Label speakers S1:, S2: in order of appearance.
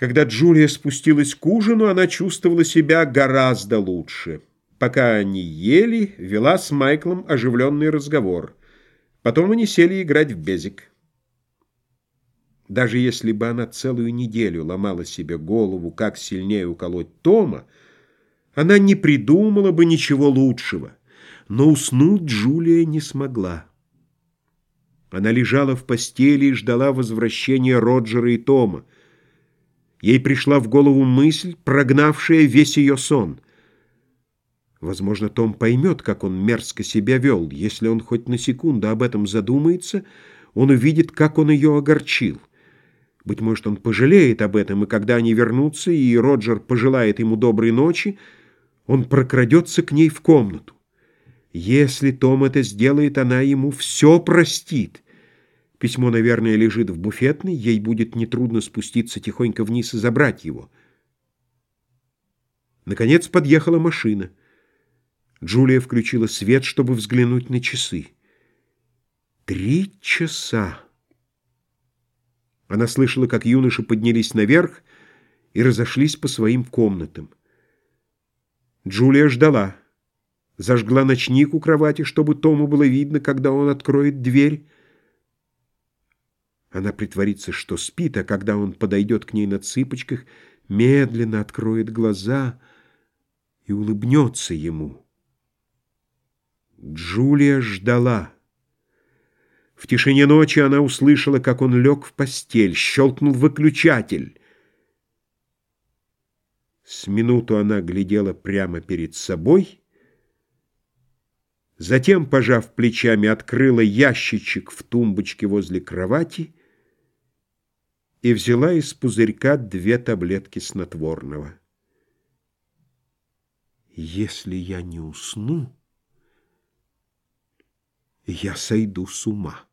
S1: Когда Джулия спустилась к ужину, она чувствовала себя гораздо лучше. Пока они ели, вела с Майклом оживленный разговор. Потом они сели играть в безик. Даже если бы она целую неделю ломала себе голову, как сильнее уколоть Тома, она не придумала бы ничего лучшего. Но уснуть Джулия не смогла. Она лежала в постели и ждала возвращения Роджера и Тома. Ей пришла в голову мысль, прогнавшая весь ее сон. Возможно, Том поймет, как он мерзко себя вел. Если он хоть на секунду об этом задумается, он увидит, как он ее огорчил. Быть может, он пожалеет об этом, и когда они вернутся, и Роджер пожелает ему доброй ночи, он прокрадется к ней в комнату. Если Том это сделает, она ему все простит — Письмо, наверное, лежит в буфетной, ей будет нетрудно спуститься тихонько вниз и забрать его. Наконец подъехала машина. Джулия включила свет, чтобы взглянуть на часы. Три часа. Она слышала, как юноши поднялись наверх и разошлись по своим комнатам. Джулия ждала. Зажгла ночник у кровати, чтобы Тому было видно, когда он откроет дверь. Она притворится, что спит, а когда он подойдет к ней на цыпочках, медленно откроет глаза и улыбнется ему. Джулия ждала. В тишине ночи она услышала, как он лег в постель, щелкнул выключатель. С минуту она глядела прямо перед собой, затем, пожав плечами, открыла ящичек в тумбочке возле кровати и взяла из пузырька две таблетки снотворного. Если я не усну, я сойду с ума.